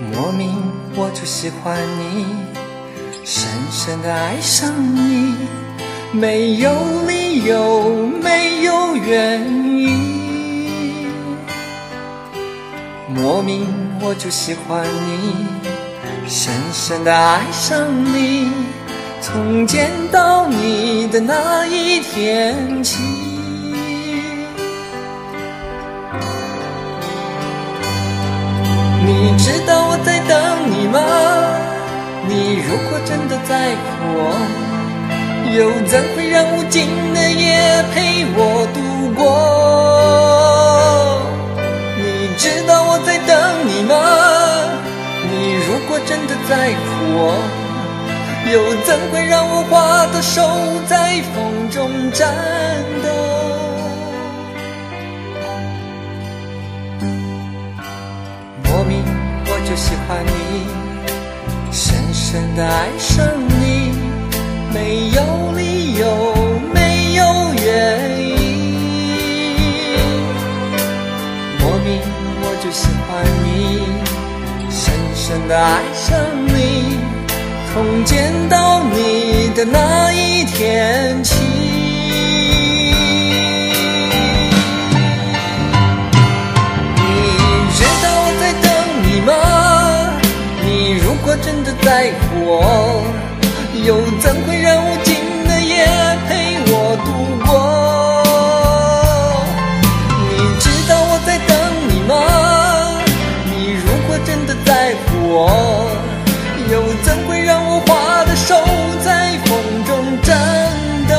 莫名我就喜欢你，深深的爱上你，没有理由，没有原因，莫名我就喜欢你，深深的爱上你，从见到你的那一天起。如果真的在乎我，又怎会让无尽的夜陪我度过？你知道我在等你吗？你如果真的在乎我，又怎会让我花的手在风中颤抖？莫名，我就喜欢你，深深的爱上你，没有理由，没有原因，莫名我就喜欢你，深深的爱上你，从见到你的那一天起。在乎我，又怎会让无尽的夜陪我度过？你知道我在等你吗？你如果真的在乎我，又怎会让我花的手在风中颤抖？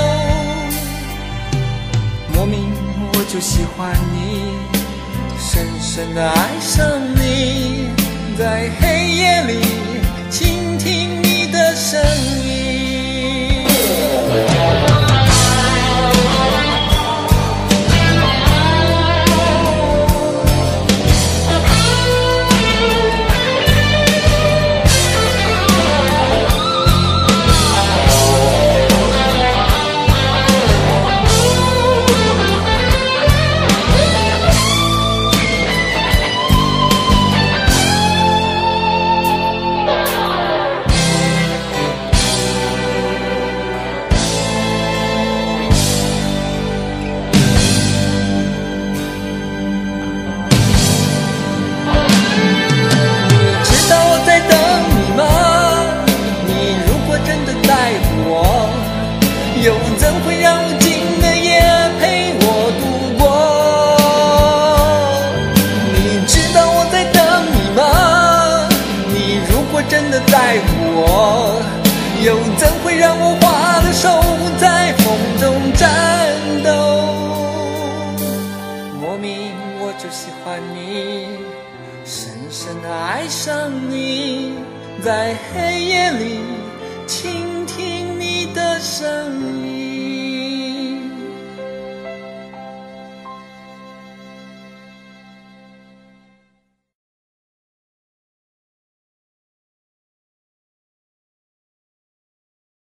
莫名我就喜欢你，深深的爱上你，明我就喜欢你，深深的爱上你，在黑夜里倾听你的声音。